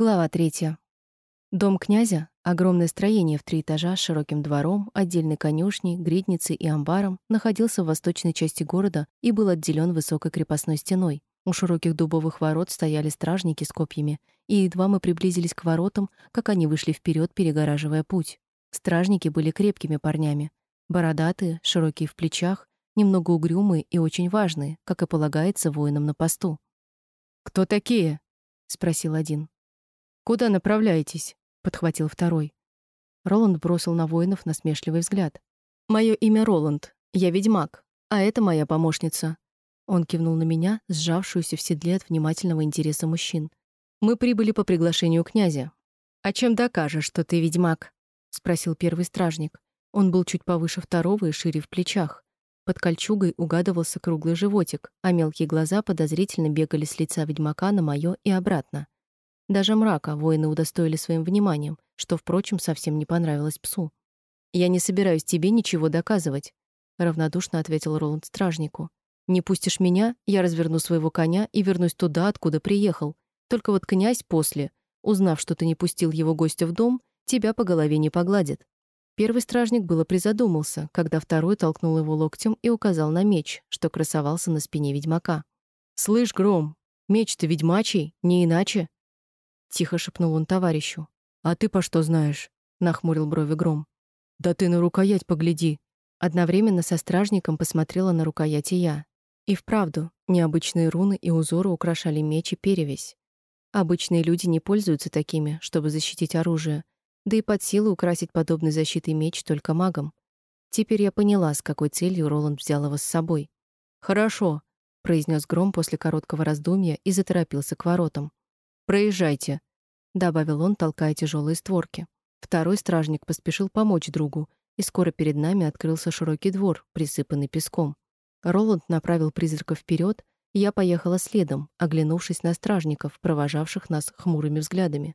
Глава третья. Дом князя, огромное строение в три этажа с широким двором, отдельной конюшней, гридницей и амбаром, находился в восточной части города и был отделен высокой крепостной стеной. У широких дубовых ворот стояли стражники с копьями, и едва мы приблизились к воротам, как они вышли вперед, перегораживая путь. Стражники были крепкими парнями, бородатые, широкие в плечах, немного угрюмые и очень важные, как и полагается воинам на посту. «Кто такие?» — спросил один. «Куда направляетесь?» — подхватил второй. Роланд бросил на воинов насмешливый взгляд. «Мое имя Роланд. Я ведьмак. А это моя помощница». Он кивнул на меня, сжавшуюся в седле от внимательного интереса мужчин. «Мы прибыли по приглашению князя». «А чем докажешь, что ты ведьмак?» — спросил первый стражник. Он был чуть повыше второго и шире в плечах. Под кольчугой угадывался круглый животик, а мелкие глаза подозрительно бегали с лица ведьмака на моё и обратно. Даже мрака воины удостоили своим вниманием, что, впрочем, совсем не понравилось псу. «Я не собираюсь тебе ничего доказывать», — равнодушно ответил Роланд стражнику. «Не пустишь меня, я разверну своего коня и вернусь туда, откуда приехал. Только вот князь после, узнав, что ты не пустил его гостя в дом, тебя по голове не погладит». Первый стражник было призадумался, когда второй толкнул его локтем и указал на меч, что красовался на спине ведьмака. «Слышь, Гром, меч-то ведьмачий, не иначе», — тихо шепнул он товарищу. «А ты по что знаешь?» — нахмурил брови Гром. «Да ты на рукоять погляди!» Одновременно со стражником посмотрела на рукоять и я. И вправду, необычные руны и узоры украшали меч и перевязь. Обычные люди не пользуются такими, чтобы защитить оружие, да и под силу украсить подобной защитой меч только магам. Теперь я поняла, с какой целью Роланд взял его с собой. «Хорошо», — произнес Гром после короткого раздумья и заторопился к воротам. Проезжайте, добавил он, толкая тяжелые створки. Второй стражник поспешил помочь другу, и скоро перед нами открылся широкий двор, присыпанный песком. Роланд направил призрака вперед, и я поехала следом, оглянувшись на стражников, провожавших нас хмурыми взглядами.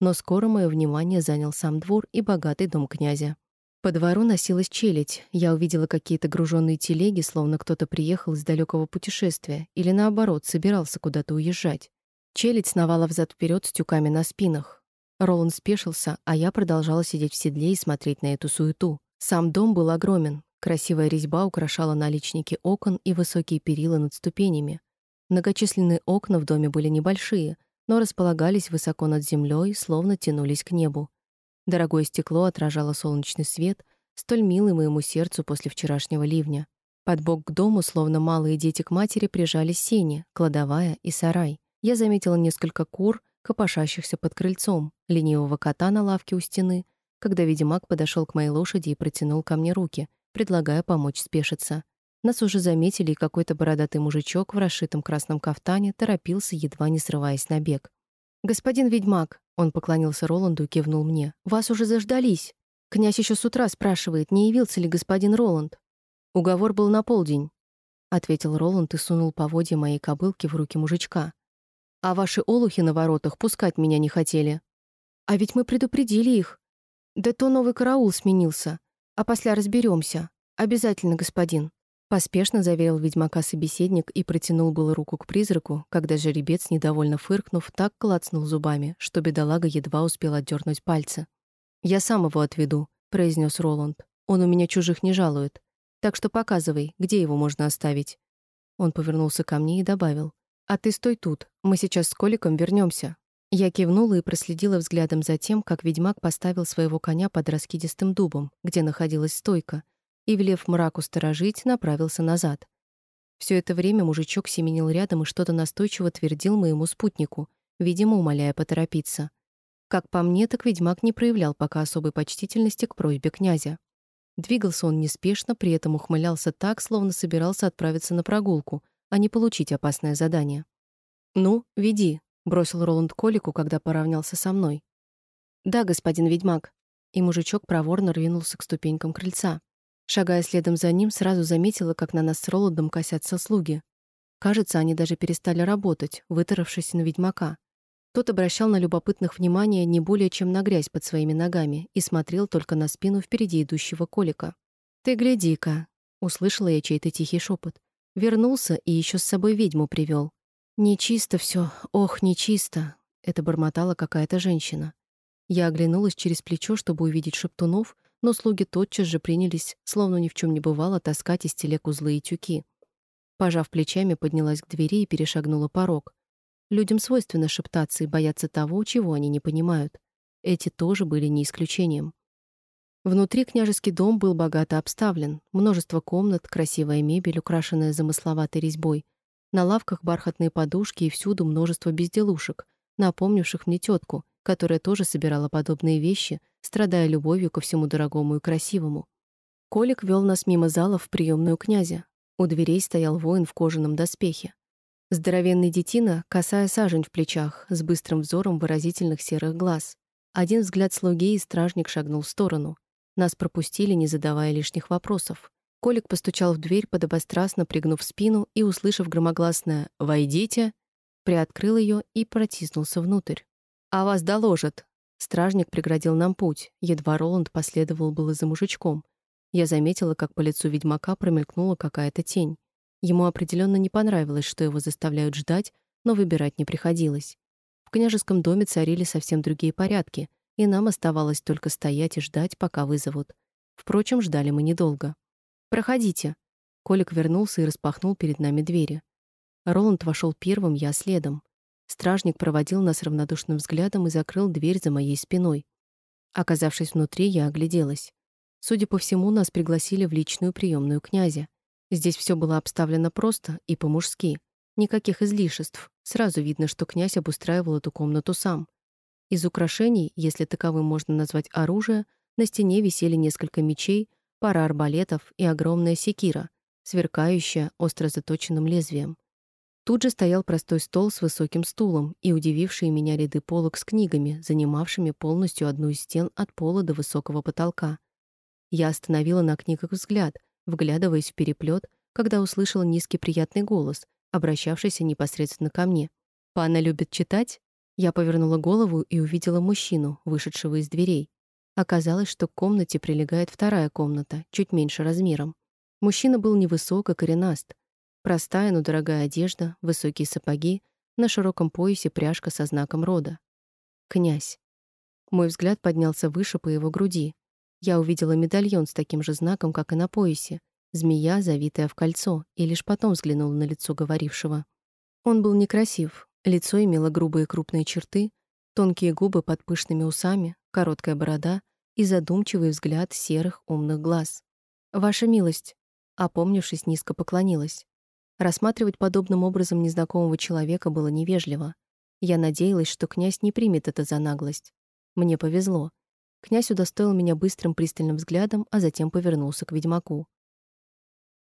Но скоро мое внимание занял сам двор и богатый дом князя. По двору носилась челядь. Я увидела какие-то груженные телеги, словно кто-то приехал из далекого путешествия или наоборот, собирался куда-то уезжать. Челядь сновала взад вперед с тюками на спинах. Роланд спешился, а я продолжала сидеть в седле и смотреть на эту суету. Сам дом был огромен. Красивая резьба украшала наличники окон и высокие перила над ступенями. Многочисленные окна в доме были небольшие, но располагались высоко над землей, словно тянулись к небу. Дорогое стекло отражало солнечный свет, столь милый моему сердцу после вчерашнего ливня. Под бок к дому, словно малые дети к матери, прижались сени, кладовая и сарай я заметила несколько кур, копошащихся под крыльцом, ленивого кота на лавке у стены, когда ведьмак подошел к моей лошади и протянул ко мне руки, предлагая помочь спешиться. Нас уже заметили, и какой-то бородатый мужичок в расшитом красном кафтане торопился, едва не срываясь на бег. «Господин ведьмак», — он поклонился Роланду и кивнул мне, — «вас уже заждались. Князь еще с утра спрашивает, не явился ли господин Роланд». «Уговор был на полдень», — ответил Роланд и сунул поводья моей кобылки в руки мужичка. А ваши олухи на воротах пускать меня не хотели. А ведь мы предупредили их. Да то новый караул сменился. А после разберемся. Обязательно, господин. Поспешно заверил ведьмака собеседник и протянул было руку к призраку, когда жеребец, недовольно фыркнув, так клацнул зубами, что бедолага едва успел отдернуть пальцы. «Я сам его отведу», — произнес Роланд. «Он у меня чужих не жалует. Так что показывай, где его можно оставить». Он повернулся ко мне и добавил. «А ты стой тут, мы сейчас с Коликом вернемся. Я кивнула и проследила взглядом за тем, как ведьмак поставил своего коня под раскидистым дубом, где находилась стойка, и, велев мраку сторожить, направился назад. Все это время мужичок семенил рядом и что-то настойчиво твердил моему спутнику, видимо, умоляя поторопиться. Как по мне, так ведьмак не проявлял пока особой почтительности к просьбе князя. Двигался он неспешно, при этом ухмылялся так, словно собирался отправиться на прогулку, а не получить опасное задание. «Ну, веди», — бросил Роланд Колику, когда поравнялся со мной. «Да, господин ведьмак». И мужичок проворно рвинулся к ступенькам крыльца. Шагая следом за ним, сразу заметила, как на нас с Роландом косятся слуги. Кажется, они даже перестали работать, вытаравшись на ведьмака. Тот обращал на любопытных внимание не более чем на грязь под своими ногами и смотрел только на спину впереди идущего Колика. «Ты гляди-ка», — услышала я чей-то тихий шепот. Вернулся и еще с собой ведьму привел. Нечисто все, ох, нечисто. это бормотала какая-то женщина. Я оглянулась через плечо, чтобы увидеть шептунов, но слуги тотчас же принялись, словно ни в чем не бывало, таскать из телег узлы и тюки. Пожав плечами, поднялась к двери и перешагнула порог. Людям свойственно шептаться и бояться того, чего они не понимают. Эти тоже были не исключением. Внутри княжеский дом был богато обставлен. Множество комнат, красивая мебель, украшенная замысловатой резьбой. На лавках бархатные подушки и всюду множество безделушек, напомнивших мне тетку, которая тоже собирала подобные вещи, страдая любовью ко всему дорогому и красивому. Колик вел нас мимо зала в приемную князя. У дверей стоял воин в кожаном доспехе. Здоровенный детина, косая сажень в плечах, с быстрым взором выразительных серых глаз. Один взгляд слуги, и стражник шагнул в сторону. Нас пропустили, не задавая лишних вопросов. Колик постучал в дверь, подобострастно пригнув спину и, услышав громогласное «Войдите!», приоткрыл ее и протиснулся внутрь. «А вас доложат!» Стражник преградил нам путь. Едва Роланд последовал было за мужичком. Я заметила, как по лицу ведьмака промелькнула какая-то тень. Ему определенно не понравилось, что его заставляют ждать, но выбирать не приходилось. В княжеском доме царили совсем другие порядки — и нам оставалось только стоять и ждать, пока вызовут. Впрочем, ждали мы недолго. «Проходите». Колик вернулся и распахнул перед нами двери. Роланд вошел первым, я следом. Стражник проводил нас равнодушным взглядом и закрыл дверь за моей спиной. Оказавшись внутри, я огляделась. Судя по всему, нас пригласили в личную приемную князя. Здесь все было обставлено просто и по-мужски. Никаких излишеств. Сразу видно, что князь обустраивал эту комнату сам. Из украшений, если таковым можно назвать оружие, на стене висели несколько мечей, пара арбалетов и огромная секира, сверкающая остро заточенным лезвием. Тут же стоял простой стол с высоким стулом и удивившие меня ряды полок с книгами, занимавшими полностью одну из стен от пола до высокого потолка. Я остановила на книгах взгляд, вглядываясь в переплет, когда услышала низкий приятный голос, обращавшийся непосредственно ко мне. «Панна любит читать?» Я повернула голову и увидела мужчину, вышедшего из дверей. Оказалось, что к комнате прилегает вторая комната, чуть меньше размером. Мужчина был невысок и коренаст. Простая, но дорогая одежда, высокие сапоги, на широком поясе пряжка со знаком рода. Князь. Мой взгляд поднялся выше по его груди. Я увидела медальон с таким же знаком, как и на поясе, змея, завитая в кольцо, и лишь потом взглянула на лицо говорившего. Он был некрасив, Лицо имело грубые крупные черты, тонкие губы под пышными усами, короткая борода и задумчивый взгляд серых умных глаз. «Ваша милость», — опомнившись, низко поклонилась. Рассматривать подобным образом незнакомого человека было невежливо. Я надеялась, что князь не примет это за наглость. Мне повезло. Князь удостоил меня быстрым пристальным взглядом, а затем повернулся к ведьмаку.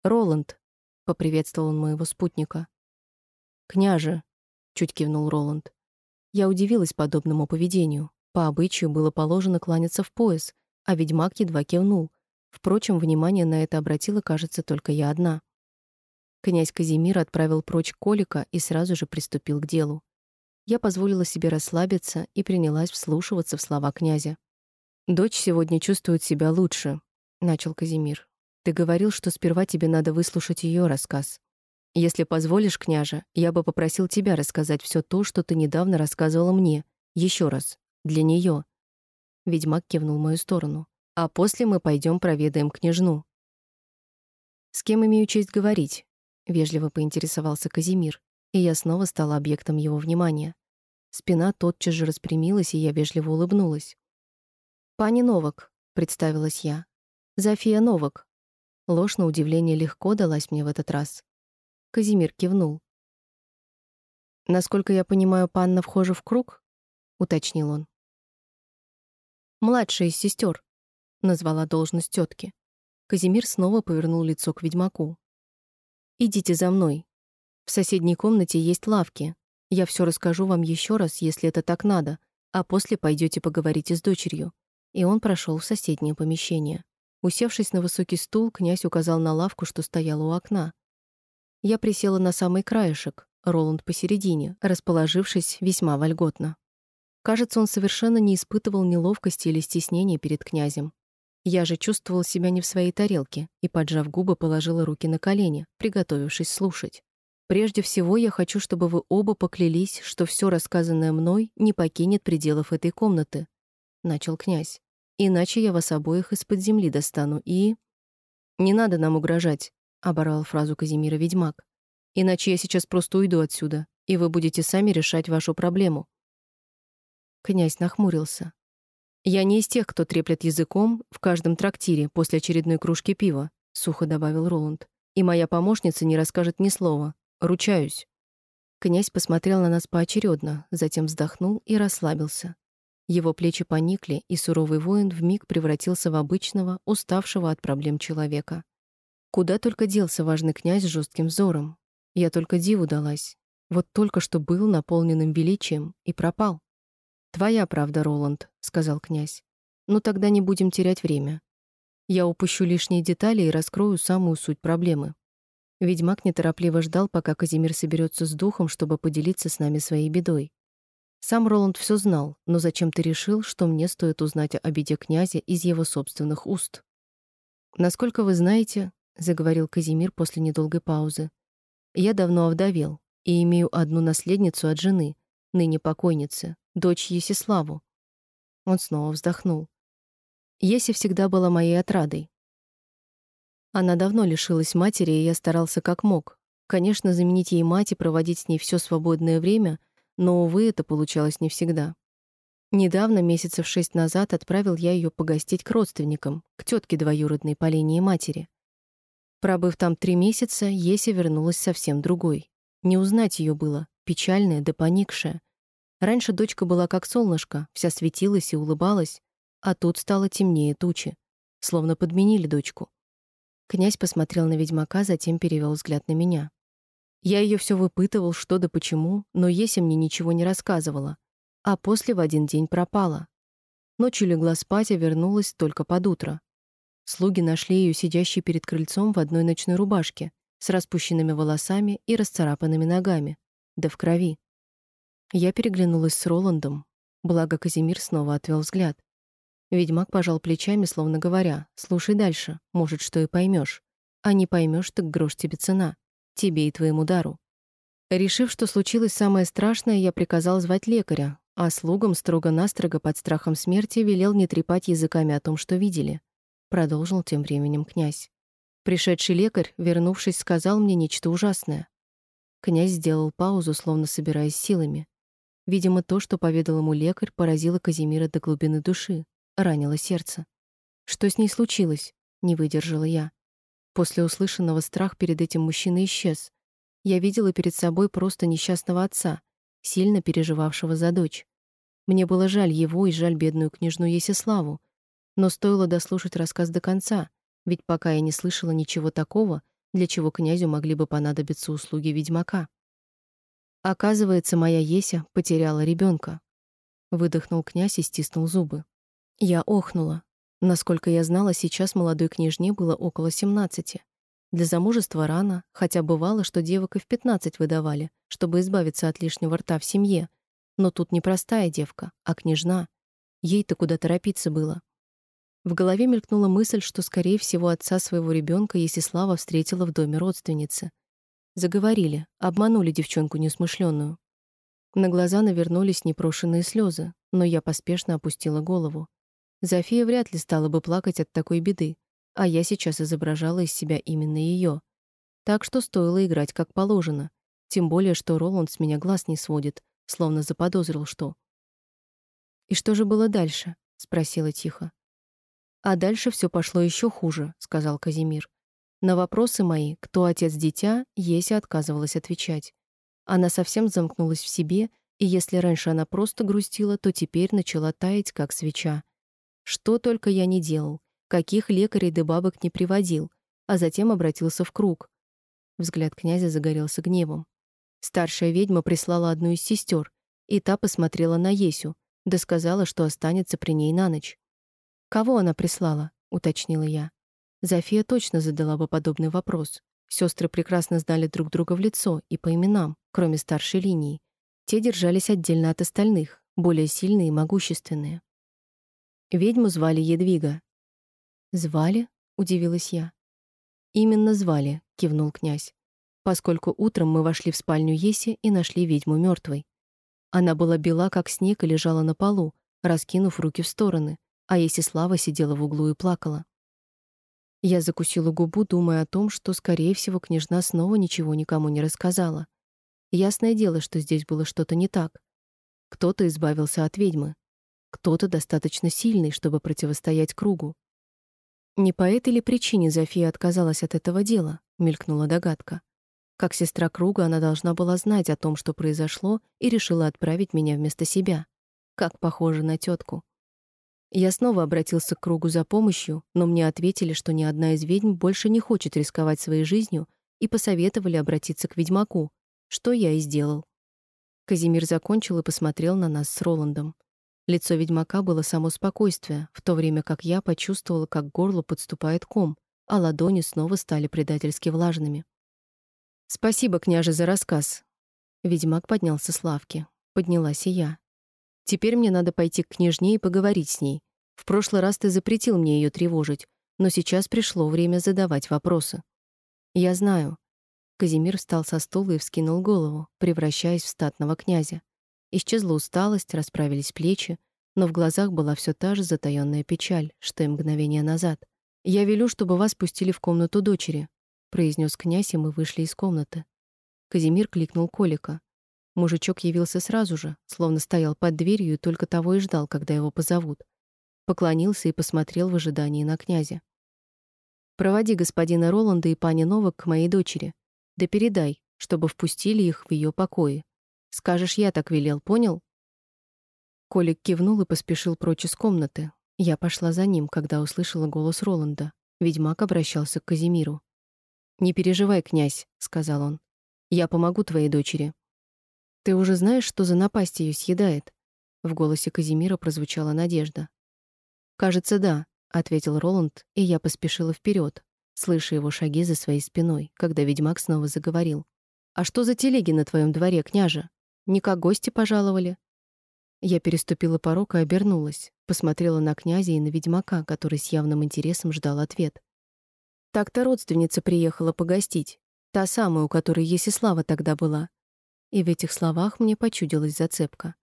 «Роланд», — поприветствовал он моего спутника. «Княже», чуть кивнул Роланд. Я удивилась подобному поведению. По обычаю было положено кланяться в пояс, а ведьмак едва кивнул. Впрочем, внимание на это обратила, кажется, только я одна. Князь Казимир отправил прочь Колика и сразу же приступил к делу. Я позволила себе расслабиться и принялась вслушиваться в слова князя. «Дочь сегодня чувствует себя лучше», — начал Казимир. «Ты говорил, что сперва тебе надо выслушать ее рассказ. Если позволишь, княже, я бы попросил тебя рассказать все то, что ты недавно рассказывала мне. Еще раз. Для нее. Ведьмак кивнул в мою сторону. А после мы пойдем проведаем княжну. С кем имею честь говорить? Вежливо поинтересовался Казимир, и я снова стала объектом его внимания. Спина тотчас же распрямилась, и я вежливо улыбнулась. «Пани Новак», — представилась я. «Зофия Новак». Ложь на удивление легко далась мне в этот раз. Казимир кивнул. «Насколько я понимаю, панна вхожа в круг?» — уточнил он. «Младшая из сестер», — назвала должность тетки. Казимир снова повернул лицо к ведьмаку. «Идите за мной. В соседней комнате есть лавки. Я все расскажу вам еще раз, если это так надо, а после пойдете поговорите с дочерью». И он прошел в соседнее помещение. Усевшись на высокий стул, князь указал на лавку, что стояла у окна. Я присела на самый краешек, Роланд посередине, расположившись весьма вольготно. Кажется, он совершенно не испытывал неловкости или стеснения перед князем. Я же чувствовала себя не в своей тарелке и, поджав губы, положила руки на колени, приготовившись слушать. Прежде всего, я хочу, чтобы вы оба поклялись, что все рассказанное мной не покинет пределов этой комнаты, начал князь. Иначе я вас обоих из-под земли достану и Не надо нам угрожать, оборвал фразу Казимира ведьмак. Иначе я сейчас просто уйду отсюда, и вы будете сами решать вашу проблему. Князь нахмурился. Я не из тех, кто треплет языком в каждом трактире после очередной кружки пива, сухо добавил Роланд. И моя помощница не расскажет ни слова. Ручаюсь. Князь посмотрел на нас поочередно, затем вздохнул и расслабился. Его плечи поникли, и суровый воин вмиг превратился в обычного, уставшего от проблем человека. Куда только делся важный князь с жестким взором. Я только диву далась. Вот только что был наполненным величием и пропал. Твоя правда, Роланд, сказал князь. Ну тогда не будем терять время. Я упущу лишние детали и раскрою самую суть проблемы. Ведьмак неторопливо ждал, пока Казимир соберется с духом, чтобы поделиться с нами своей бедой. Сам Роланд все знал, но зачем ты решил, что мне стоит узнать о беде князя из его собственных уст? Насколько вы знаете, заговорил Казимир после недолгой паузы. Я давно овдовел и имею одну наследницу от жены, ныне покойницы, дочь Есиславу. Он снова вздохнул. Еси всегда была моей отрадой. Она давно лишилась матери, и я старался как мог. Конечно, заменить ей мать и проводить с ней все свободное время, но увы, это получалось не всегда. Недавно, месяцев шесть назад, отправил я ее погостить к родственникам, к тетке двоюродной по линии матери. Пробыв там три месяца, Еси вернулась совсем другой. Не узнать ее было, печальная да поникшая. Раньше дочка была как солнышко, вся светилась и улыбалась, а тут стало темнее тучи, словно подменили дочку. Князь посмотрел на ведьмака, затем перевел взгляд на меня. Я ее все выпытывал, что да почему, но Еся мне ничего не рассказывала, а после в один день пропала. Ночью легла спать, а вернулась только под утро. Слуги нашли ее сидящей перед крыльцом в одной ночной рубашке, с распущенными волосами и расцарапанными ногами, да в крови. Я переглянулась с Роландом, благо Казимир снова отвел взгляд. Ведьмак пожал плечами, словно говоря: "Слушай дальше, может, что и поймешь. А не поймешь, так грош тебе цена, тебе и твоему дару". Решив, что случилось самое страшное, я приказал звать лекаря, а слугам строго-настрого под страхом смерти велел не трепать языками о том, что видели. Продолжил тем временем князь. Пришедший лекарь, вернувшись, сказал мне нечто ужасное. Князь сделал паузу, словно собираясь силами. Видимо, то, что поведал ему лекарь, поразило Казимира до глубины души, ранило сердце. Что с ней случилось? Не выдержала я. После услышанного страх перед этим мужчиной исчез. Я видела перед собой просто несчастного отца, сильно переживавшего за дочь. Мне было жаль его и жаль бедную княжну Есиславу, но стоило дослушать рассказ до конца, ведь пока я не слышала ничего такого, для чего князю могли бы понадобиться услуги ведьмака. Оказывается, моя Еся потеряла ребенка. Выдохнул князь и стиснул зубы. Я охнула. Насколько я знала, сейчас молодой княжне было около 17. Для замужества рано, хотя бывало, что девок и в 15 выдавали, чтобы избавиться от лишнего рта в семье. Но тут не простая девка, а княжна. Ей-то куда торопиться было. В голове мелькнула мысль, что скорее всего отца своего ребенка Есислава встретила в доме родственницы. Заговорили, обманули девчонку несмышленную. На глаза навернулись непрошенные слезы, но я поспешно опустила голову. Зофия вряд ли стала бы плакать от такой беды, а я сейчас изображала из себя именно ее. Так что стоило играть как положено, тем более что Роланд с меня глаз не сводит, словно заподозрил что. И что же было дальше? спросила тихо. А дальше все пошло еще хуже, сказал Казимир. На вопросы мои, кто отец дитя, Еся отказывалась отвечать. Она совсем замкнулась в себе, и если раньше она просто грустила, то теперь начала таять, как свеча. Что только я не делал, каких лекарей да бабок не приводил, а затем обратился в круг. Взгляд князя загорелся гневом. Старшая ведьма прислала одну из сестер, и та посмотрела на Есю, да сказала, что останется при ней на ночь. «Кого она прислала?» — уточнила я. Зофия точно задала бы подобный вопрос. Сестры прекрасно знали друг друга в лицо и по именам, кроме старшей линии. Те держались отдельно от остальных, более сильные и могущественные. Ведьму звали Едвига. «Звали?» — удивилась я. «Именно звали», — кивнул князь. поскольку утром мы вошли в спальню Еси и нашли ведьму мертвой. Она была бела, как снег, и лежала на полу, раскинув руки в стороны, а Есислава сидела в углу и плакала. Я закусила губу, думая о том, что, скорее всего, княжна снова ничего никому не рассказала. Ясное дело, что здесь было что-то не так. Кто-то избавился от ведьмы. Кто-то достаточно сильный, чтобы противостоять кругу. Не по этой ли причине Зофия отказалась от этого дела, мелькнула догадка. Как сестра круга она должна была знать о том, что произошло, и решила отправить меня вместо себя. Как похоже на тетку. Я снова обратился к кругу за помощью, но мне ответили, что ни одна из ведьм больше не хочет рисковать своей жизнью, и посоветовали обратиться к ведьмаку, что я и сделал. Казимир закончил и посмотрел на нас с Роландом. Лицо ведьмака было само спокойствие, в то время как я почувствовала, как к горлу подступает ком, а ладони снова стали предательски влажными. Спасибо, княже, за рассказ. Ведьмак поднялся с лавки. Поднялась и я. Теперь мне надо пойти к княжне и поговорить с ней. В прошлый раз ты запретил мне ее тревожить, но сейчас пришло время задавать вопросы. Я знаю. Казимир встал со стула и вскинул голову, превращаясь в статного князя. Исчезла усталость, расправились плечи, но в глазах была все та же затаённая печаль, что и мгновение назад. Я велю, чтобы вас пустили в комнату дочери, произнес князь, и мы вышли из комнаты. Казимир кликнул Колика. Мужичок явился сразу же, словно стоял под дверью и только того и ждал, когда его позовут. Поклонился и посмотрел в ожидании на князя. Проводи господина Роланда и пани Новак к моей дочери. Да передай, чтобы впустили их в ее покои. Скажешь, я так велел, понял? Колик кивнул и поспешил прочь из комнаты. Я пошла за ним, когда услышала голос Роланда. Ведьмак обращался к Казимиру. «Не переживай, князь», — сказал он. «Я помогу твоей дочери». «Ты уже знаешь, что за напасть ее съедает?» В голосе Казимира прозвучала надежда. «Кажется, да», — ответил Роланд, и я поспешила вперед, слыша его шаги за своей спиной, когда ведьмак снова заговорил. «А что за телеги на твоем дворе, княже? Не как гости пожаловали?» Я переступила порог и обернулась, посмотрела на князя и на ведьмака, который с явным интересом ждал ответ. Так-то родственница приехала погостить, та самая, у которой Есислава тогда была. И в этих словах мне почудилась зацепка.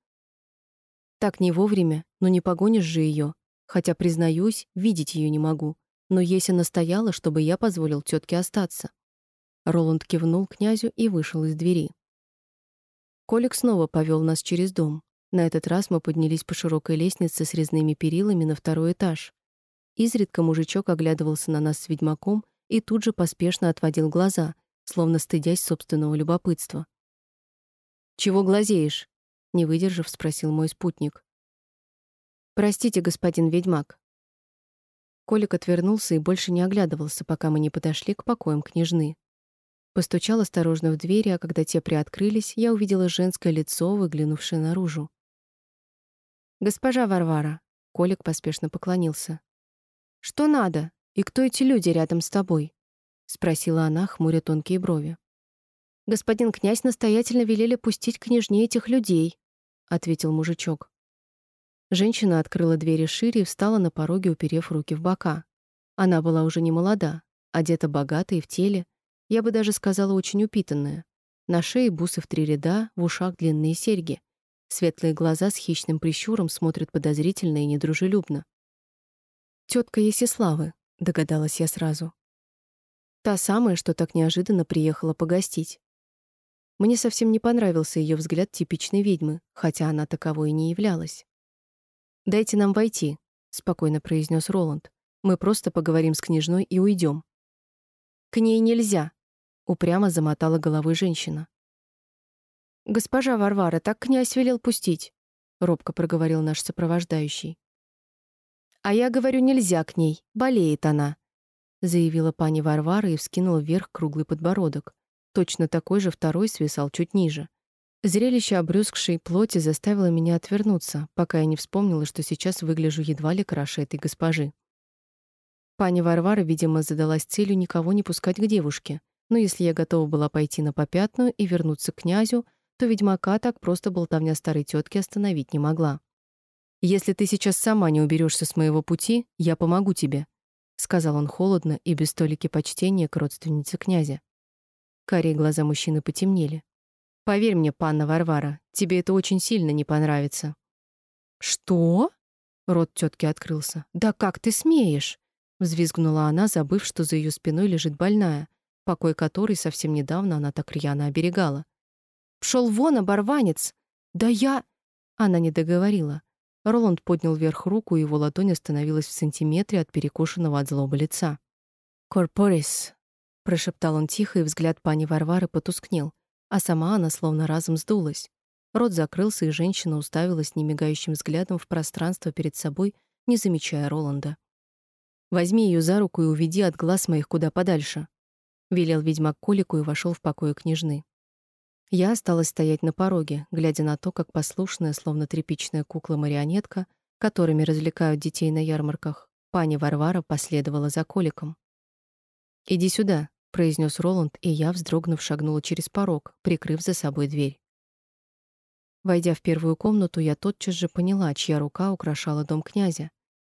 Так не вовремя, но не погонишь же ее, хотя, признаюсь, видеть ее не могу. Но Еся настояла, чтобы я позволил тетке остаться. Роланд кивнул князю и вышел из двери. Колик снова повел нас через дом. На этот раз мы поднялись по широкой лестнице с резными перилами на второй этаж. Изредка мужичок оглядывался на нас с ведьмаком и тут же поспешно отводил глаза, словно стыдясь собственного любопытства. «Чего глазеешь?» — не выдержав, спросил мой спутник. «Простите, господин ведьмак». Колик отвернулся и больше не оглядывался, пока мы не подошли к покоям княжны. Постучал осторожно в двери, а когда те приоткрылись, я увидела женское лицо, выглянувшее наружу. «Госпожа Варвара», — Колик поспешно поклонился. Что надо? И кто эти люди рядом с тобой? спросила она, хмуря тонкие брови. Господин князь настоятельно велели пустить княжне этих людей, ответил мужичок. Женщина открыла двери шире и встала на пороге, уперев руки в бока. Она была уже не молода, одета богато и в теле, я бы даже сказала, очень упитанная. На шее бусы в три ряда, в ушах длинные серьги. Светлые глаза с хищным прищуром смотрят подозрительно и недружелюбно. Тетка Есиславы, догадалась я сразу. Та самая, что так неожиданно приехала погостить. Мне совсем не понравился ее взгляд типичной ведьмы, хотя она таковой и не являлась. «Дайте нам войти», — спокойно произнес Роланд. «Мы просто поговорим с княжной и уйдем». «К ней нельзя», — упрямо замотала головой женщина. «Госпожа Варвара, так князь велел пустить», — робко проговорил наш сопровождающий. А я говорю, нельзя к ней, болеет она, заявила пани Варвара и вскинула вверх круглый подбородок. Точно такой же второй свисал чуть ниже. Зрелище обрюзгшей плоти заставило меня отвернуться, пока я не вспомнила, что сейчас выгляжу едва ли краше этой госпожи. Пани Варвара, видимо, задалась целью никого не пускать к девушке. Но если я готова была пойти на попятную и вернуться к князю, то ведьмака так просто болтовня старой тетки остановить не могла. Если ты сейчас сама не уберешься с моего пути, я помогу тебе, сказал он холодно и без толики почтения к родственнице князя. Карие глаза мужчины потемнели. Поверь мне, панна Варвара, тебе это очень сильно не понравится. Что? Рот тетки открылся. Да как ты смеешь? взвизгнула она, забыв, что за ее спиной лежит больная, покой которой совсем недавно она так рьяно оберегала. Пшел вон, оборванец. Да я Она не договорила. Роланд поднял вверх руку, и его ладонь остановилась в сантиметре от перекошенного от злобы лица. «Корпорис», — прошептал он тихо, и взгляд пани Варвары потускнел а сама она словно разом сдулась. Рот закрылся, и женщина уставилась немигающим взглядом в пространство перед собой, не замечая Роланда. «Возьми ее за руку и уведи от глаз моих куда подальше», — велел ведьмак Колику и вошел в покои княжны. Я осталась стоять на пороге, глядя на то, как послушная, словно тряпичная кукла-марионетка, которыми развлекают детей на ярмарках, пани Варвара последовала за Коликом. «Иди сюда», произнес Роланд, и я, вздрогнув, шагнула через порог, прикрыв за собой дверь. Войдя в первую комнату, я тотчас же поняла, чья рука украшала дом князя.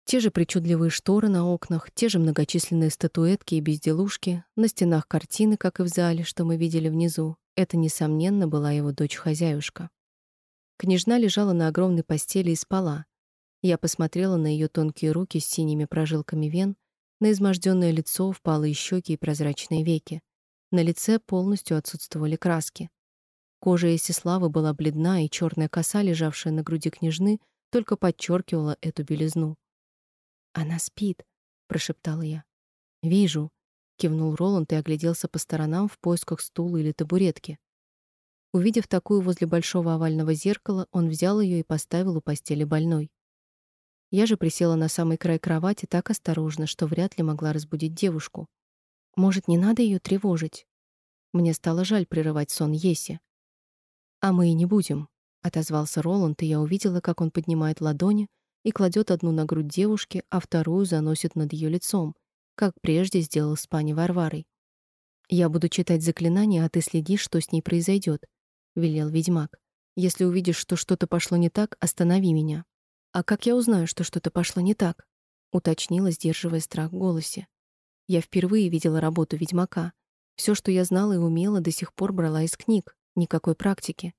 Те же причудливые шторы на окнах, те же многочисленные статуэтки и безделушки, на стенах картины, как и в зале, что мы видели внизу. Это несомненно была его дочь-хозяюшка. Княжна лежала на огромной постели и спала. Я посмотрела на ее тонкие руки с синими прожилками вен, на изможденное лицо, впалые щеки и прозрачные веки. На лице полностью отсутствовали краски. Кожа Исиславы была бледна, и черная коса, лежавшая на груди княжны, только подчеркивала эту белизну. «Она спит», — прошептала я. «Вижу», — кивнул Роланд и огляделся по сторонам в поисках стула или табуретки. Увидев такую возле большого овального зеркала, он взял ее и поставил у постели больной. Я же присела на самый край кровати так осторожно, что вряд ли могла разбудить девушку. Может, не надо ее тревожить? Мне стало жаль прерывать сон Еси. А мы и не будем, отозвался Роланд, и я увидела, как он поднимает ладони и кладет одну на грудь девушки, а вторую заносит над ее лицом, как прежде сделал с пани Варварой. Я буду читать заклинания, а ты следи, что с ней произойдет, велел ведьмак. Если увидишь, что что-то пошло не так, останови меня. «А как я узнаю, что что-то пошло не так?» — уточнила, сдерживая страх в голосе. Я впервые видела работу ведьмака. Все, что я знала и умела, до сих пор брала из книг, никакой практики.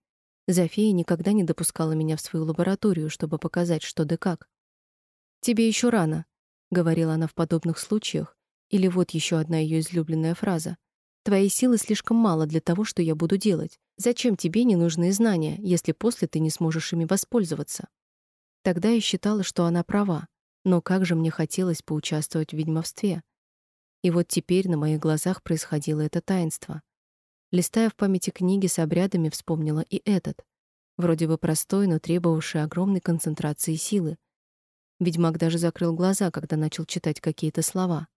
Зофия никогда не допускала меня в свою лабораторию, чтобы показать, что да как. «Тебе еще рано», — говорила она в подобных случаях, или вот еще одна ее излюбленная фраза. «Твоей силы слишком мало для того, что я буду делать. Зачем тебе ненужные знания, если после ты не сможешь ими воспользоваться?» Тогда я считала, что она права, но как же мне хотелось поучаствовать в ведьмовстве. И вот теперь на моих глазах происходило это таинство. Листая в памяти книги с обрядами, вспомнила и этот, вроде бы простой, но требовавший огромной концентрации силы. Ведьмак даже закрыл глаза, когда начал читать какие-то слова.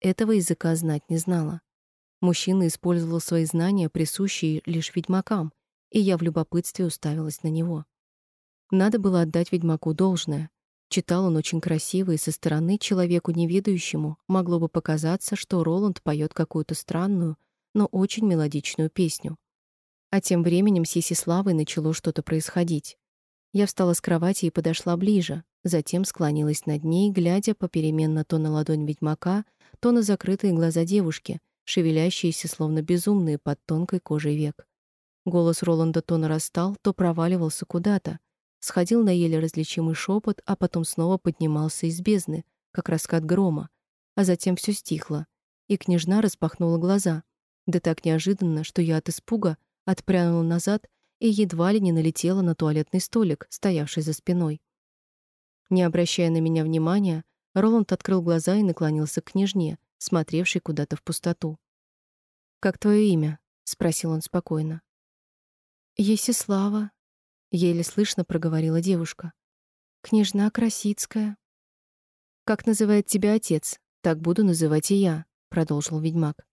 Этого языка знать не знала. Мужчина использовал свои знания, присущие лишь ведьмакам, и я в любопытстве уставилась на него. Надо было отдать ведьмаку должное. Читал он очень красиво, и со стороны человеку неведающему могло бы показаться, что Роланд поет какую-то странную, но очень мелодичную песню. А тем временем с Есиславой начало что-то происходить. Я встала с кровати и подошла ближе, затем склонилась над ней, глядя попеременно то на ладонь ведьмака, то на закрытые глаза девушки, шевелящиеся словно безумные под тонкой кожей век. Голос Роланда то нарастал, то проваливался куда-то, сходил на еле различимый шепот, а потом снова поднимался из бездны, как раскат грома, а затем все стихло, и княжна распахнула глаза, да так неожиданно, что я от испуга отпрянула назад и едва ли не налетела на туалетный столик, стоявший за спиной. Не обращая на меня внимания, Роланд открыл глаза и наклонился к княжне, смотревшей куда-то в пустоту. «Как твое имя?» — спросил он спокойно. «Есислава», еле слышно проговорила девушка. Княжна Красицкая. Как называет тебя отец, так буду называть и я, продолжил ведьмак.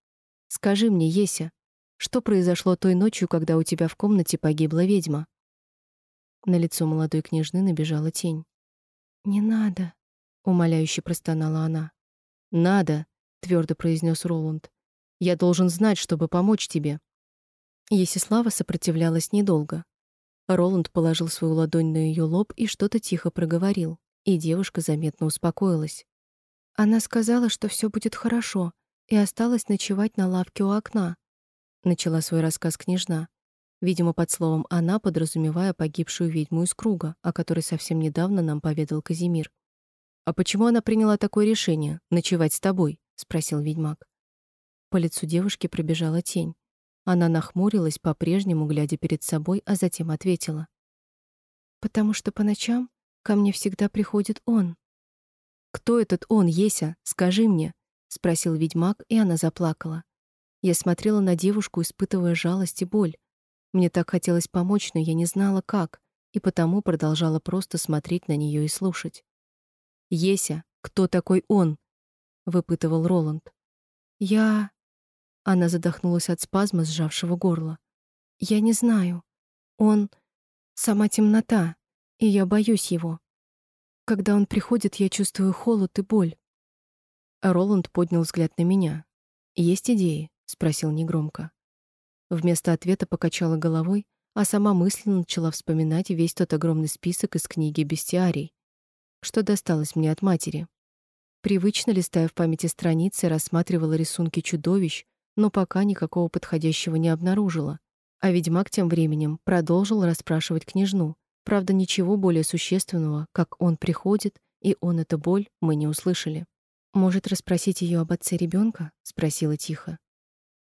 Скажи мне, Еся, что произошло той ночью, когда у тебя в комнате погибла ведьма? На лицо молодой княжны набежала тень. Не надо, умоляюще простонала она. Надо, твердо произнес Роланд. Я должен знать, чтобы помочь тебе. Есислава сопротивлялась недолго. Роланд положил свою ладонь на ее лоб и что-то тихо проговорил, и девушка заметно успокоилась. Она сказала, что все будет хорошо, и осталась ночевать на лавке у окна. начала свой рассказ княжна. Видимо, под словом «она» подразумевая погибшую ведьму из круга, о которой совсем недавно нам поведал Казимир. «А почему она приняла такое решение — ночевать с тобой?» — спросил ведьмак. По лицу девушки пробежала тень. Она нахмурилась, по-прежнему глядя перед собой, а затем ответила. «Потому что по ночам ко мне всегда приходит он». «Кто этот он, Еся? Скажи мне», — спросил ведьмак, и она заплакала. Я смотрела на девушку, испытывая жалость и боль. Мне так хотелось помочь, но я не знала, как, и потому продолжала просто смотреть на нее и слушать. «Еся, кто такой он?» — выпытывал Роланд. «Я...» Она задохнулась от спазма, сжавшего горло. «Я не знаю. Он... сама темнота, и я боюсь его. Когда он приходит, я чувствую холод и боль». Роланд поднял взгляд на меня. «Есть идеи?» — спросил негромко. Вместо ответа покачала головой, а сама мысленно начала вспоминать весь тот огромный список из книги «Бестиарий», что досталось мне от матери. Привычно листая в памяти страницы, рассматривала рисунки чудовищ, но пока никакого подходящего не обнаружила. А ведьмак тем временем продолжил расспрашивать княжну. Правда, ничего более существенного, как он приходит, и он это боль, мы не услышали. «Может, расспросить ее об отце ребенка? спросила тихо.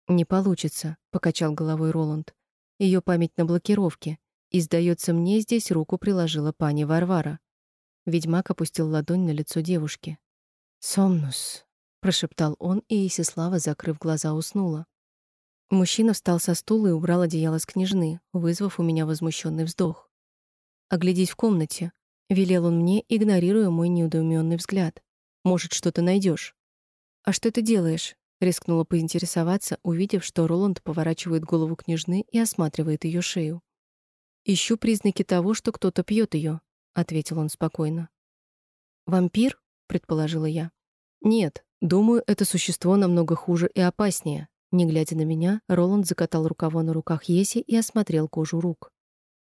«Не получится», — покачал головой Роланд. Ее память на блокировке, и, сдается мне, здесь руку приложила пани Варвара. Ведьмак опустил ладонь на лицо девушки. «Сомнус», — прошептал он, и Исислава, закрыв глаза, уснула. Мужчина встал со стула и убрал одеяло с княжны, вызвав у меня возмущенный вздох. «Оглядись в комнате», — велел он мне, игнорируя мой неудоуменный взгляд. «Может, что-то найдешь. «А что ты делаешь?» Рискнула поинтересоваться, увидев, что Роланд поворачивает голову княжны и осматривает ее шею. «Ищу признаки того, что кто-то пьет ее», — ответил он спокойно. «Вампир?» — предположила я. «Нет, думаю, это существо намного хуже и опаснее». Не глядя на меня, Роланд закатал рукава на руках Еси и осмотрел кожу рук.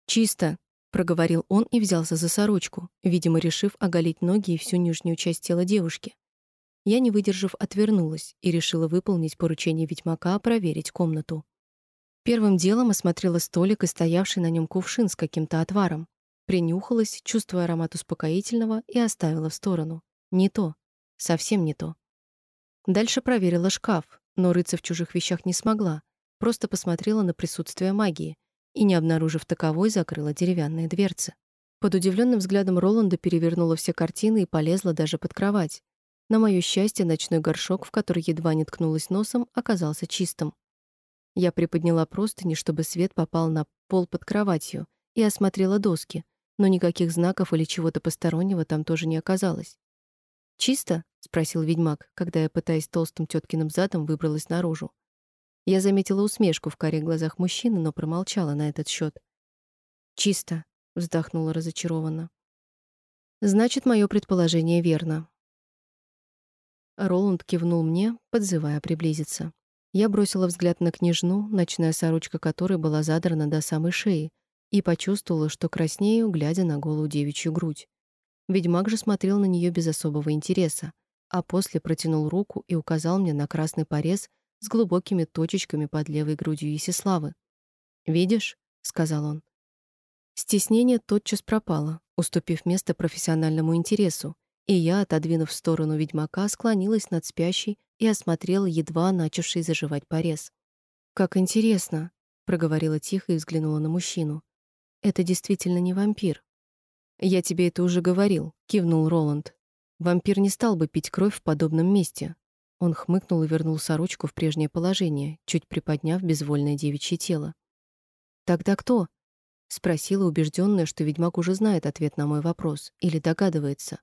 «Чисто», — проговорил он и взялся за сорочку, видимо, решив оголить ноги и всю нижнюю часть тела девушки. Я, не выдержав, отвернулась и решила выполнить поручение ведьмака проверить комнату. Первым делом осмотрела столик и стоявший на нем кувшин с каким-то отваром. Принюхалась, чувствуя аромат успокоительного, и оставила в сторону. Не то. Совсем не то. Дальше проверила шкаф, но рыться в чужих вещах не смогла. Просто посмотрела на присутствие магии и, не обнаружив таковой, закрыла деревянные дверцы. Под удивленным взглядом Роланда перевернула все картины и полезла даже под кровать. На моё счастье, ночной горшок, в который едва не ткнулась носом, оказался чистым. Я приподняла простыни, чтобы свет попал на пол под кроватью, и осмотрела доски, но никаких знаков или чего-то постороннего там тоже не оказалось. «Чисто?» — спросил ведьмак, когда я, пытаясь толстым тёткиным задом, выбралась наружу. Я заметила усмешку в карих глазах мужчины, но промолчала на этот счёт. «Чисто», — вздохнула разочарованно. «Значит, моё предположение верно. Роланд кивнул мне, подзывая приблизиться. Я бросила взгляд на княжну, ночная сорочка которой была задрана до самой шеи, и почувствовала, что краснею, глядя на голую девичью грудь. Ведьмак же смотрел на нее без особого интереса, а после протянул руку и указал мне на красный порез с глубокими точечками под левой грудью Есиславы. «Видишь?» — сказал он. Стеснение тотчас пропало, уступив место профессиональному интересу, и я, отодвинув в сторону ведьмака, склонилась над спящей и осмотрела едва начавший заживать порез. «Как интересно», — проговорила тихо и взглянула на мужчину. «Это действительно не вампир». «Я тебе это уже говорил», — кивнул Роланд. «Вампир не стал бы пить кровь в подобном месте». Он хмыкнул и вернул сорочку в прежнее положение, чуть приподняв безвольное девичье тело. «Тогда кто?» — спросила, убежденная, что ведьмак уже знает ответ на мой вопрос или догадывается.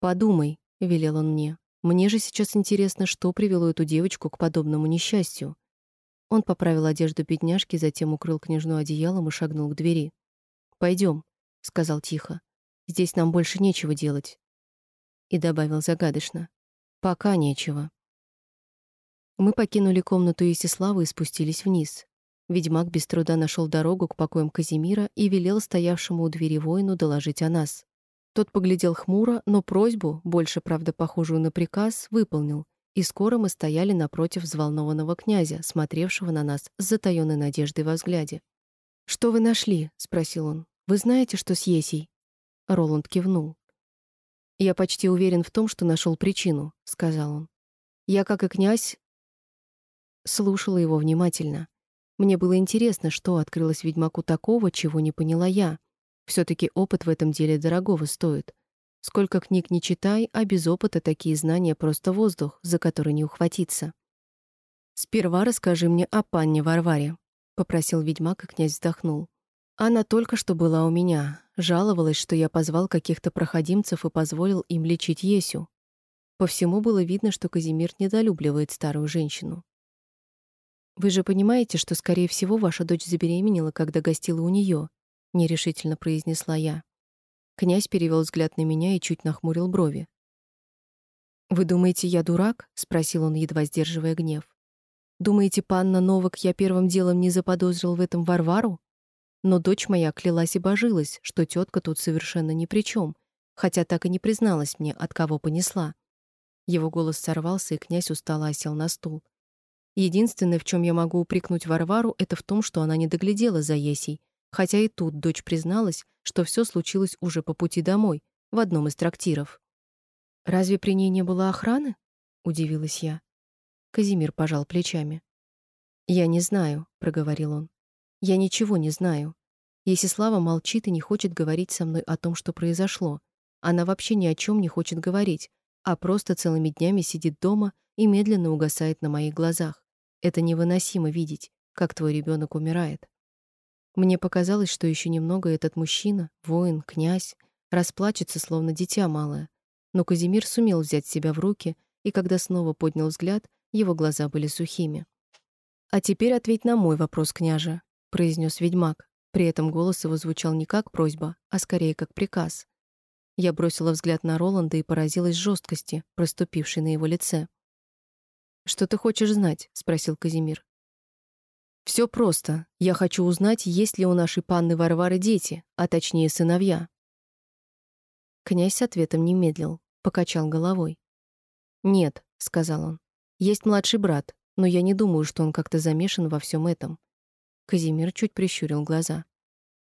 «Подумай», — велел он мне. «Мне же сейчас интересно, что привело эту девочку к подобному несчастью». Он поправил одежду бедняжки, затем укрыл княжну одеялом и шагнул к двери. «Пойдем», — сказал тихо. «Здесь нам больше нечего делать». И добавил загадочно. «Пока нечего». Мы покинули комнату Есиславы и спустились вниз. Ведьмак без труда нашел дорогу к покоям Казимира и велел стоявшему у двери воину доложить о нас. Тот поглядел хмуро, но просьбу, больше, правда, похожую на приказ, выполнил и скоро мы стояли напротив взволнованного князя, смотревшего на нас с затаённой надеждой во взгляде. «Что вы нашли?» — спросил он. «Вы знаете, что с Есей?» Роланд кивнул. «Я почти уверен в том, что нашел причину», — сказал он. «Я, как и князь, слушала его внимательно. Мне было интересно, что открылось ведьмаку такого, чего не поняла я. все таки опыт в этом деле дорогого стоит. Сколько книг не читай, а без опыта такие знания просто воздух, за который не ухватиться. «Сперва расскажи мне о панне Варваре», — попросил ведьмак, и князь вздохнул. «Она только что была у меня, жаловалась, что я позвал каких-то проходимцев и позволил им лечить Есю. По всему было видно, что Казимир недолюбливает старую женщину. «Вы же понимаете, что, скорее всего, ваша дочь забеременела, когда гостила у нее», — нерешительно произнесла я. Князь перевел взгляд на меня и чуть нахмурил брови. «Вы думаете, я дурак?» — спросил он, едва сдерживая гнев. «Думаете, панна Новак я первым делом не заподозрил в этом Варвару? Но дочь моя клялась и божилась, что тетка тут совершенно ни при чем, хотя так и не призналась мне, от кого понесла». Его голос сорвался, и князь устало осел на стул. Единственное, в чем я могу упрекнуть Варвару, это в том, что она не доглядела за Есей, хотя и тут дочь призналась, что все случилось уже по пути домой, в одном из трактиров. «Разве при ней не было охраны?» — удивилась я. Казимир пожал плечами. «Я не знаю», — проговорил он. «Я ничего не знаю. Если Слава молчит и не хочет говорить со мной о том, что произошло, она вообще ни о чем не хочет говорить, а просто целыми днями сидит дома и медленно угасает на моих глазах. Это невыносимо видеть, как твой ребенок умирает. Мне показалось, что еще немного этот мужчина, воин, князь, расплачется, словно дитя малое. Но Казимир сумел взять себя в руки, и когда снова поднял взгляд, его глаза были сухими. «А теперь ответь на мой вопрос, княже», — произнес ведьмак. При этом голос его звучал не как просьба, а скорее как приказ. Я бросила взгляд на Роланда и поразилась жесткости, проступившей на его лице. «Что ты хочешь знать?» — спросил Казимир. Все просто. Я хочу узнать, есть ли у нашей панны Варвары дети, а точнее сыновья. Князь с ответом не медлил, покачал головой. Нет, сказал он. Есть младший брат, но я не думаю, что он как-то замешан во всем этом. Казимир чуть прищурил глаза.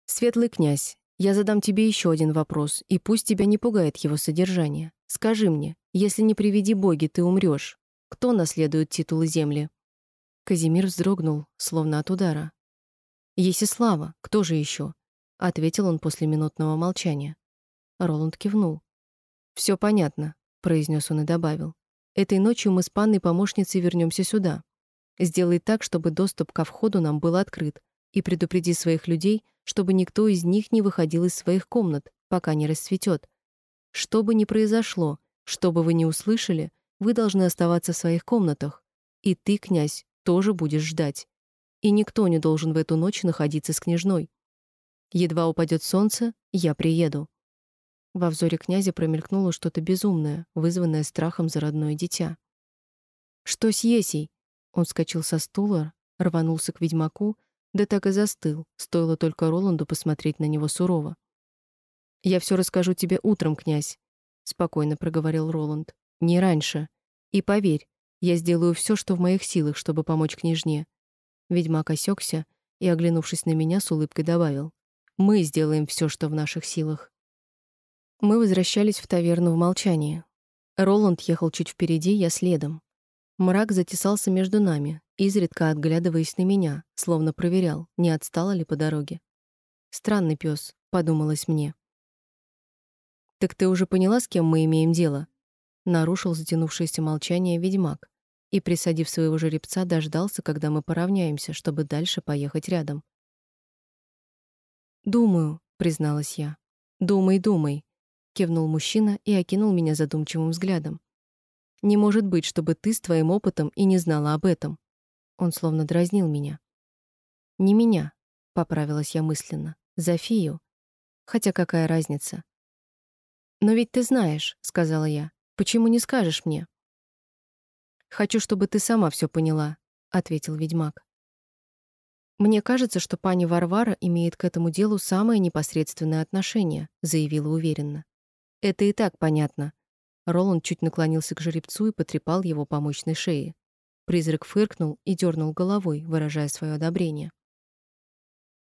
Светлый князь, я задам тебе еще один вопрос, и пусть тебя не пугает его содержание. Скажи мне, если не приведи боги, ты умрешь. Кто наследует титулы земли? Казимир вздрогнул, словно от удара. «Есислава, кто же еще?» — ответил он после минутного молчания. Роланд кивнул. «Все понятно», — произнес он и добавил. «Этой ночью мы с панной помощницей вернемся сюда. Сделай так, чтобы доступ ко входу нам был открыт, и предупреди своих людей, чтобы никто из них не выходил из своих комнат, пока не расцветет. Что бы ни произошло, что бы вы ни услышали, вы должны оставаться в своих комнатах. И ты, князь, тоже будешь ждать. И никто не должен в эту ночь находиться с княжной. Едва упадет солнце, я приеду. Во взоре князя промелькнуло что-то безумное, вызванное страхом за родное дитя. Что с Есей? Он вскочил со стула, рванулся к ведьмаку, да так и застыл. Стоило только Роланду посмотреть на него сурово. Я все расскажу тебе утром, князь, спокойно проговорил Роланд. Не раньше. И поверь, я сделаю все, что в моих силах, чтобы помочь княжне. Ведьмак осекся и, оглянувшись на меня, с улыбкой добавил: "Мы сделаем все, что в наших силах". Мы возвращались в таверну в молчании. Роланд ехал чуть впереди, я следом. Мрак затесался между нами, изредка отглядываясь на меня, словно проверял, не отстала ли по дороге. Странный пес, подумалось мне. Так ты уже поняла, с кем мы имеем дело? нарушил затянувшееся молчание ведьмак и, присадив своего жеребца, дождался, когда мы поравняемся, чтобы дальше поехать рядом. «Думаю», — призналась я. «Думай, думай», — кивнул мужчина и окинул меня задумчивым взглядом. «Не может быть, чтобы ты с твоим опытом и не знала об этом». Он словно дразнил меня. «Не меня», — поправилась я мысленно, — «Зофию. Хотя какая разница?» «Но ведь ты знаешь», — сказала я, Почему не скажешь мне? Хочу, чтобы ты сама все поняла, ответил ведьмак. Мне кажется, что пани Варвара имеет к этому делу самое непосредственное отношение, заявила уверенно. Это и так понятно. Роланд чуть наклонился к жеребцу и потрепал его по мощной шее. Призрак фыркнул и дернул головой, выражая свое одобрение.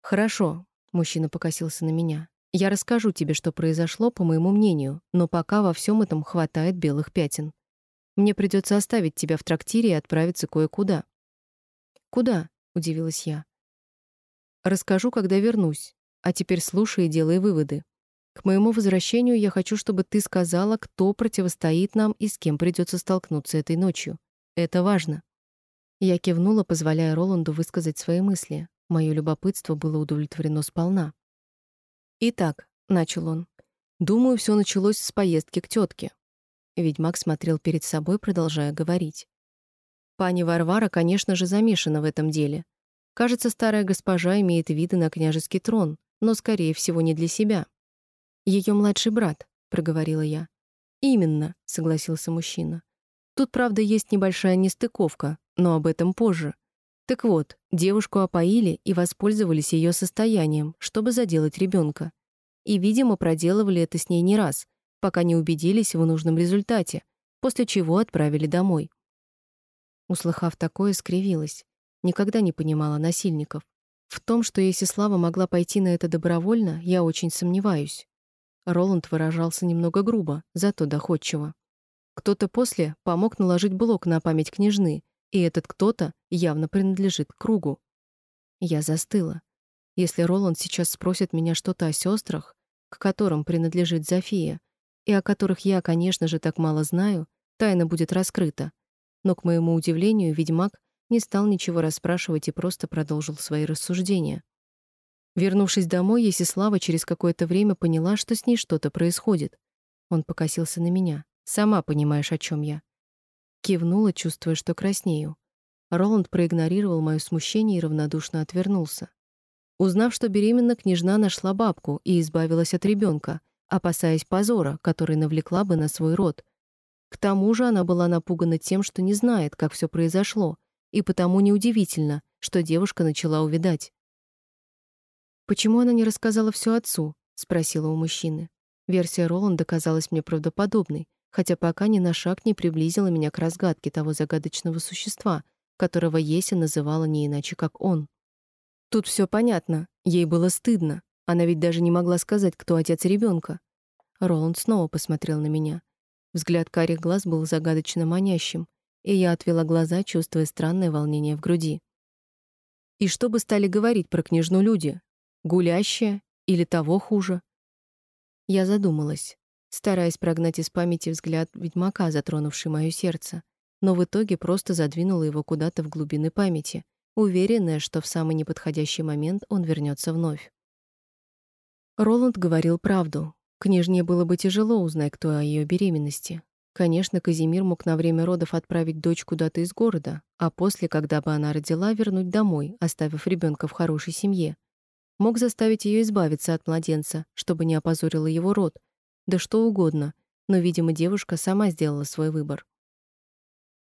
«Хорошо», — мужчина покосился на меня. «Я расскажу тебе, что произошло, по моему мнению, но пока во всем этом хватает белых пятен. Мне придется оставить тебя в трактире и отправиться кое-куда». «Куда?» — удивилась я. «Расскажу, когда вернусь. А теперь слушай и делай выводы. К моему возвращению я хочу, чтобы ты сказала, кто противостоит нам и с кем придется столкнуться этой ночью. Это важно». Я кивнула, позволяя Роланду высказать свои мысли. Мое любопытство было удовлетворено сполна. «Итак», — начал он, — «думаю, все началось с поездки к тетке». Ведьмак смотрел перед собой, продолжая говорить. Пани Варвара, конечно же, замешана в этом деле. Кажется, старая госпожа имеет виды на княжеский трон, но, скорее всего, не для себя. Ее младший брат», — проговорила я. «Именно», — согласился мужчина. «Тут, правда, есть небольшая нестыковка, но об этом позже. Так вот, девушку опоили и воспользовались ее состоянием, чтобы заделать ребенка. И, видимо, проделывали это с ней не раз, пока не убедились в нужном результате, после чего отправили домой. Услыхав такое, скривилась. Никогда не понимала насильников. В том, что если Слава могла пойти на это добровольно, я очень сомневаюсь. Роланд выражался немного грубо, зато доходчиво. Кто-то после помог наложить блок на память княжны, и этот кто-то явно принадлежит к кругу. Я застыла. Если Роланд сейчас спросит меня что-то о сестрах, к которым принадлежит Зофия, и о которых я, конечно же, так мало знаю, тайна будет раскрыта. Но, к моему удивлению, ведьмак не стал ничего расспрашивать и просто продолжил свои рассуждения. Вернувшись домой, Есислава через какое-то время поняла, что с ней что-то происходит. Он покосился на меня. «Сама понимаешь, о чем я». Кивнула, чувствуя, что краснею. Роланд проигнорировал моё смущение и равнодушно отвернулся. Узнав, что беременна, княжна нашла бабку и избавилась от ребенка, опасаясь позора, который навлекла бы на свой род. К тому же она была напугана тем, что не знает, как всё произошло, и потому неудивительно, что девушка начала увидать. «Почему она не рассказала всё отцу?» — спросила у мужчины. Версия Роланда казалась мне правдоподобной, хотя пока ни на шаг не приблизила меня к разгадке того загадочного существа, которого Еся называла не иначе, как он. Тут все понятно. Ей было стыдно. Она ведь даже не могла сказать, кто отец ребенка. Роланд снова посмотрел на меня. Взгляд карих глаз был загадочно манящим, и я отвела глаза, чувствуя странное волнение в груди. И что бы стали говорить про княжну люди? Гулящая или того хуже? Я задумалась стараясь прогнать из памяти взгляд ведьмака, затронувший моё сердце, но в итоге просто задвинула его куда-то в глубины памяти, уверенная, что в самый неподходящий момент он вернется вновь. Роланд говорил правду. Княжне было бы тяжело узнать, кто о ее беременности. Конечно, Казимир мог на время родов отправить дочь куда-то из города, а после, когда бы она родила, вернуть домой, оставив ребенка в хорошей семье. Мог заставить ее избавиться от младенца, чтобы не опозорила его род, да что угодно, но, видимо, девушка сама сделала свой выбор.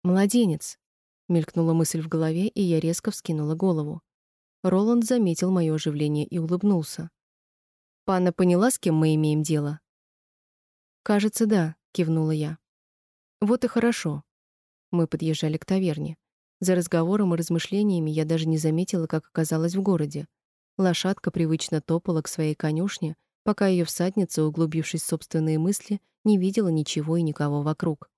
«Младенец», — мелькнула мысль в голове, и я резко вскинула голову. Роланд заметил мое оживление и улыбнулся. «Панна поняла, с кем мы имеем дело?» «Кажется, да», — кивнула я. «Вот и хорошо». Мы подъезжали к таверне. За разговором и размышлениями я даже не заметила, как оказалась в городе. Лошадка привычно топала к своей конюшне, пока ее всадница, углубившись в собственные мысли, не видела ничего и никого вокруг.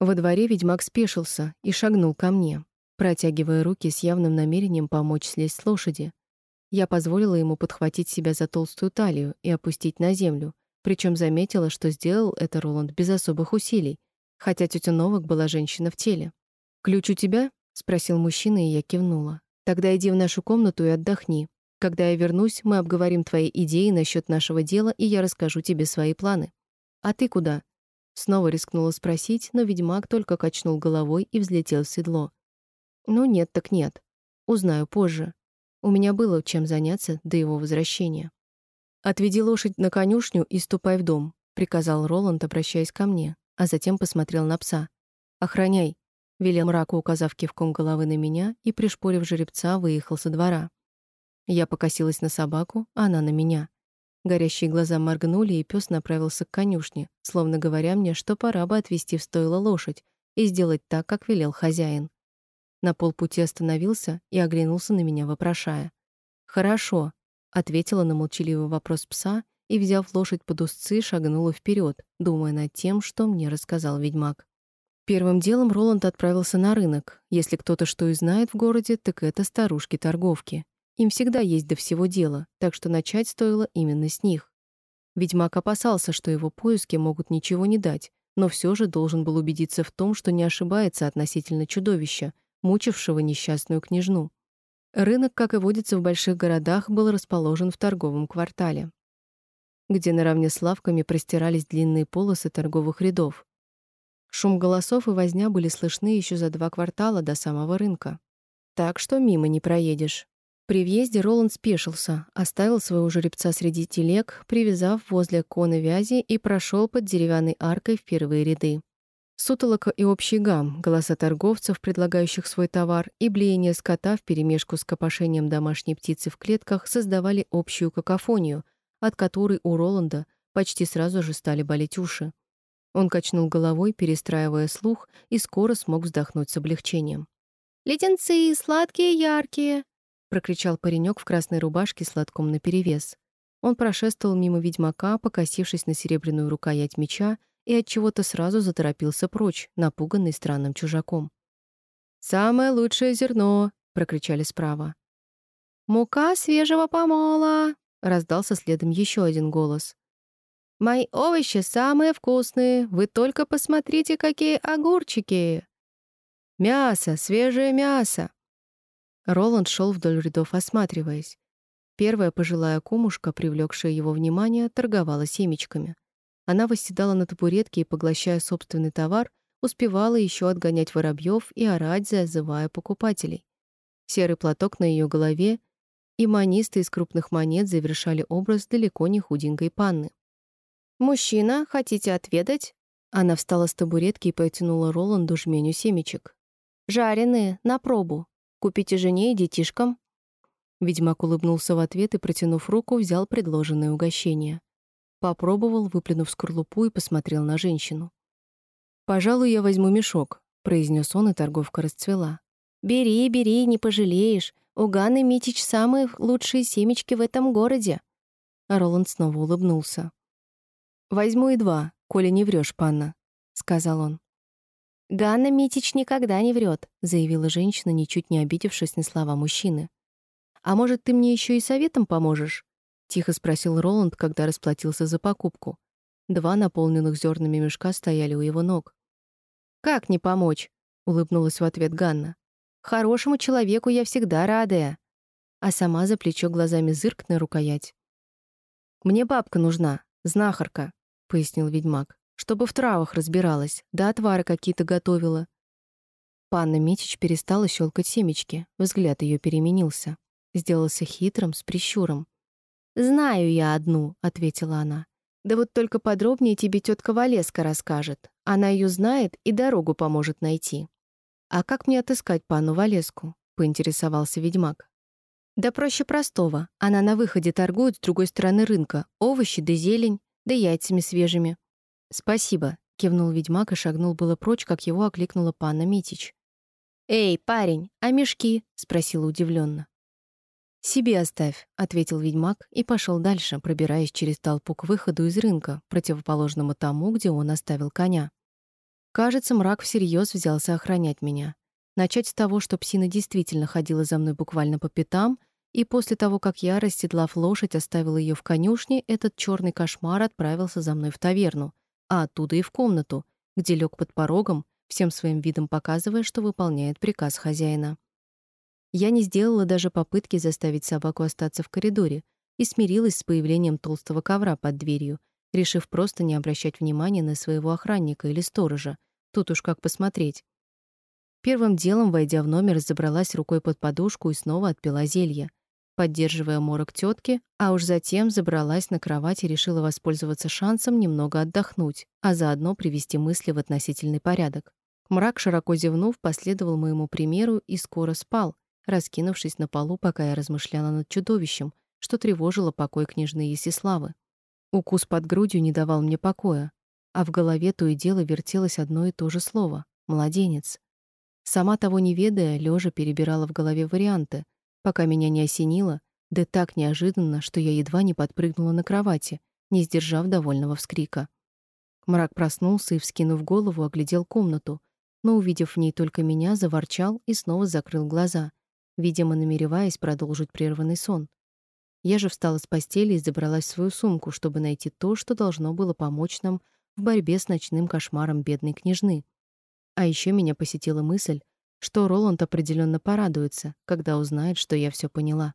Во дворе ведьмак спешился и шагнул ко мне, протягивая руки с явным намерением помочь слезть с лошади. Я позволила ему подхватить себя за толстую талию и опустить на землю, причем заметила, что сделал это Роланд без особых усилий, хотя тетя Новак была женщина в теле. «Ключ у тебя?» — спросил мужчина, и я кивнула. «Тогда иди в нашу комнату и отдохни. Когда я вернусь, мы обговорим твои идеи насчет нашего дела, и я расскажу тебе свои планы. А ты куда? Снова рискнула спросить, но ведьмак только качнул головой и взлетел в седло. Ну нет, так нет. Узнаю позже. У меня было чем заняться до его возвращения. Отведи лошадь на конюшню и ступай в дом, приказал Роланд, обращаясь ко мне, а затем посмотрел на пса. Охраняй, велел мраку, указав кивком головы на меня и пришпорив жеребца, выехал со двора. Я покосилась на собаку, а она на меня. Горящие глаза моргнули, и пес направился к конюшне, словно говоря мне, что пора бы отвести в стойло лошадь и сделать так, как велел хозяин. На полпути остановился и оглянулся на меня, вопрошая. «Хорошо», — ответила на молчаливый вопрос пса и, взяв лошадь под узцы, шагнула вперед, думая над тем, что мне рассказал ведьмак. Первым делом Роланд отправился на рынок. Если кто-то что и знает в городе, так это старушки-торговки. Им всегда есть до всего дела, так что начать стоило именно с них. Ведьмак опасался, что его поиски могут ничего не дать, но все же должен был убедиться в том, что не ошибается относительно чудовища, мучившего несчастную княжну. Рынок, как и водится в больших городах, был расположен в торговом квартале, где наравне с лавками простирались длинные полосы торговых рядов. Шум голосов и возня были слышны еще за два квартала до самого рынка. Так что мимо не проедешь. При въезде Роланд спешился, оставил своего жеребца среди телег, привязав возле коны вязи и прошел под деревянной аркой в первые ряды. Сутолока и общий гам, голоса торговцев, предлагающих свой товар, и блеяние скота вперемешку с копошением домашней птицы в клетках создавали общую какофонию, от которой у Роланда почти сразу же стали болеть уши. Он качнул головой, перестраивая слух, и скоро смог вздохнуть с облегчением. «Леденцы, сладкие, яркие!» Прокричал паренек в красной рубашке с лотком наперевес. Он прошествовал мимо ведьмака, покосившись на серебряную рукоять меча, и от чего-то сразу заторопился прочь, напуганный странным чужаком. «Самое лучшее зерно!» — прокричали справа. «Мука свежего помола!» — раздался следом еще один голос. «Мои овощи самые вкусные! Вы только посмотрите, какие огурчики!» «Мясо! Свежее мясо!» Роланд шел вдоль рядов, осматриваясь. Первая пожилая кумушка, привлекшая его внимание, торговала семечками. Она восседала на табуретке и, поглощая собственный товар, успевала еще отгонять воробьев и орать, зазывая покупателей. Серый платок на ее голове и манисты из крупных монет завершали образ далеко не худенькой панны. «Мужчина, хотите отведать?» Она встала с табуретки и протянула Роланду жменю семечек. «Жареные, на пробу. Купите жене и детишкам». Ведьмак улыбнулся в ответ и, протянув руку, взял предложенное угощение. Попробовал, выплюнув скорлупу и посмотрел на женщину. «Пожалуй, я возьму мешок», — произнес он, и торговка расцвела. «Бери, бери, не пожалеешь. У Ганны Митич самые лучшие семечки в этом городе». А Роланд снова улыбнулся. «Возьму и два, коли не врешь, панна», — сказал он. «Ганна Митич никогда не врет», — заявила женщина, ничуть не обидевшись на слова мужчины. «А может, ты мне еще и советом поможешь?» — тихо спросил Роланд, когда расплатился за покупку. Два наполненных зернами мешка стояли у его ног. «Как не помочь?» — улыбнулась в ответ Ганна. «Хорошему человеку я всегда радая». А сама за плечо глазами зырк рукоять. «Мне бабка нужна, знахарка», — пояснил ведьмак чтобы в травах разбиралась, да отвары какие-то готовила. Панна Митич перестала щелкать семечки, взгляд ее переменился. Сделался хитрым, с прищуром. «Знаю я одну», — ответила она. «Да вот только подробнее тебе тетка Валеска расскажет. Она ее знает и дорогу поможет найти». «А как мне отыскать панну Валеску?» — поинтересовался ведьмак. «Да проще простого. Она на выходе торгует с другой стороны рынка. Овощи да зелень, да яйцами свежими. «Спасибо», — кивнул ведьмак и шагнул было прочь, как его окликнула панна Митич. «Эй, парень, а мешки?» — спросила удивленно. «Себе оставь», — ответил ведьмак и пошел дальше, пробираясь через толпу к выходу из рынка, противоположному тому, где он оставил коня. Кажется, мрак всерьез взялся охранять меня. Начать с того, что псина действительно ходила за мной буквально по пятам, и после того, как я, расседлав лошадь, оставила ее в конюшне, этот черный кошмар отправился за мной в таверну — а оттуда и в комнату, где лег под порогом, всем своим видом показывая, что выполняет приказ хозяина. Я не сделала даже попытки заставить собаку остаться в коридоре и смирилась с появлением толстого ковра под дверью, решив просто не обращать внимания на своего охранника или сторожа. Тут уж как посмотреть. Первым делом, войдя в номер, забралась рукой под подушку и снова отпила зелье поддерживая морок тетки, а уж затем забралась на кровать и решила воспользоваться шансом немного отдохнуть, а заодно привести мысли в относительный порядок. Мрак, широко зевнув, последовал моему примеру и скоро спал, раскинувшись на полу, пока я размышляла над чудовищем, что тревожило покой княжны Есиславы. Укус под грудью не давал мне покоя, а в голове то и дело вертелось одно и то же слово — «младенец». Сама того не ведая, лежа перебирала в голове варианты, пока меня не осенило, да так неожиданно, что я едва не подпрыгнула на кровати, не сдержав довольного вскрика. Мрак проснулся и, вскинув голову, оглядел комнату, но, увидев в ней только меня, заворчал и снова закрыл глаза, видимо, намереваясь продолжить прерванный сон. Я же встала с постели и забралась в свою сумку, чтобы найти то, что должно было помочь нам в борьбе с ночным кошмаром бедной княжны. А еще меня посетила мысль, что Роланд определенно порадуется, когда узнает, что я все поняла.